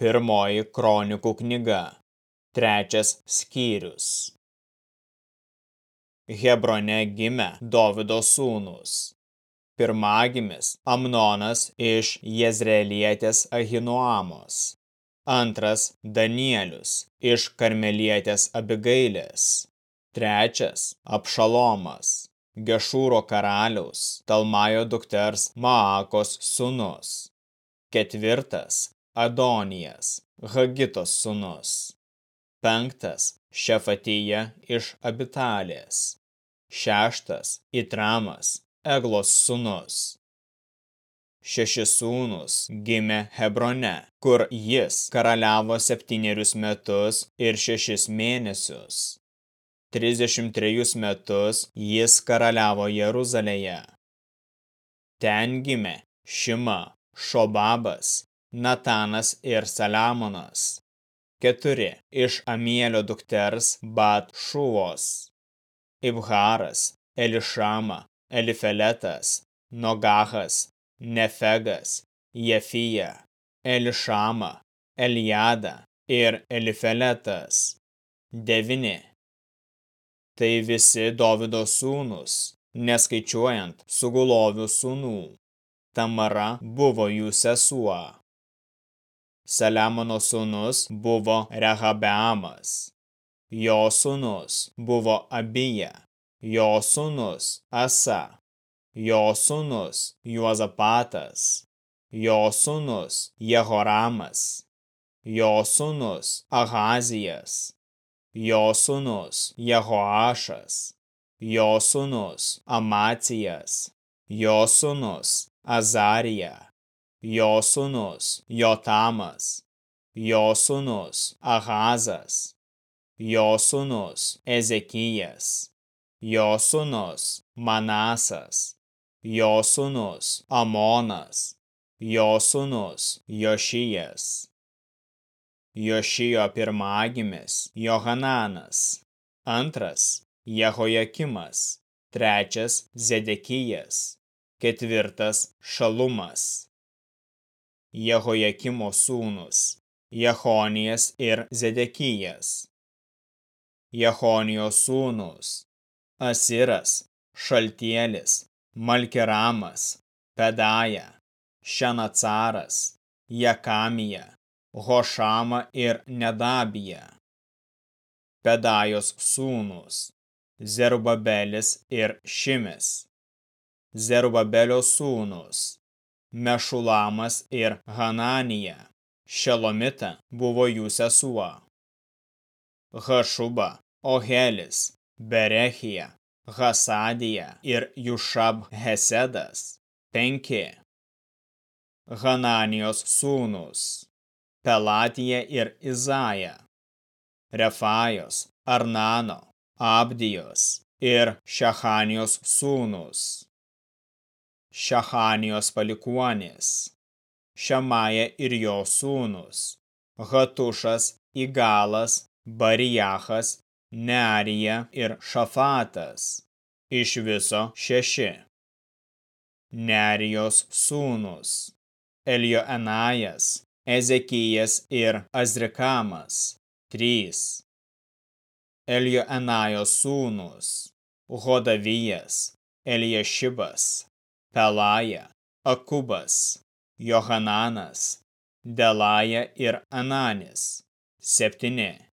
Pirmoji kronikų knyga, trečias skyrius. Hebrone gimė Dovido sūnus. Pirmagimis Amnonas iš Jezreelietės Ahinoamos. Antras Danielius iš Karmelietės Abigailės. Trečias Apšalomas, Gešūro karaliaus, Talmajo dukters Maakos sūnus. Ketvirtas Adonijas, Hagitos sūnus. Penktas Šefatija iš Abitalės. Šeštas Itramas, Eglos sūnus. Šeši sūnus gimė Hebrone, kur jis karaliavo septynerius metus ir šešis mėnesius. 33 metus jis karaliavo Jeruzalėje. Ten gimė Šima, Šobabas, Natanas ir Saliamonas. Keturi iš Amielio dukters Bat Šuvos. Ibharas, Elišama, Elifeletas, Nogahas, Nefegas, Jefija, Elišama, Eliada ir Elifeletas. Devini. Tai visi Dovido sūnus, neskaičiuojant sugulovių sūnų. Tamara buvo jų sesuo. Saliamono sūnus buvo Rehabeamas. Jo sūnus buvo Abija. Jo sūnus Asa. Jo sūnus Juozapatas. Jo sūnus Jehoramas. Jo sūnus Ahazijas. Jo sūnus Jehoašas. Jo sūnus Amacijas. Jo sūnus Azarija jo sūnus. Jotamas, jo sūnus Ahazas, jo sūnus Ezekijas, jo sūnus Manasas, jo sūnus Amonas, jo sūnus Jošijas. Jošijo pirmagimis Johananas, antras Jehojakimas, trečias Zedekijas, ketvirtas Šalumas. Jehojakimo sūnus, Jehonijas ir Zedekijas. Jehonijos sūnus, Asiras, Šaltielis, Malkiramas, Pedaja, Šenacaras, Jekamija, Hošama ir Nedabija. Pedajos sūnus, Zerubabelis ir Šimis. Zerubabelio sūnus, Mešulamas ir Hananija. Šelomita buvo jų sesuo. Hašuba, Ohelis, Berechija, Hasadija ir Jušab Hesedas. Penki. Hananijos sūnus. Pelatija ir Izaja. Refajos, Arnano, Abdijos ir Šechanijos sūnus. Šechanijos palikuonės, Šamaja ir jo sūnus, Hatušas, Igalas, Barijachas, Nearija ir Šafatas, iš viso šeši. Nearijos sūnus, Elio Enajas, Ezekijas ir Azrikamas, trys. Elio Enajos sūnus, Hodavijas, Eliešibas, Pelaja, Akubas, Johananas, Delaja ir Ananis, septyni.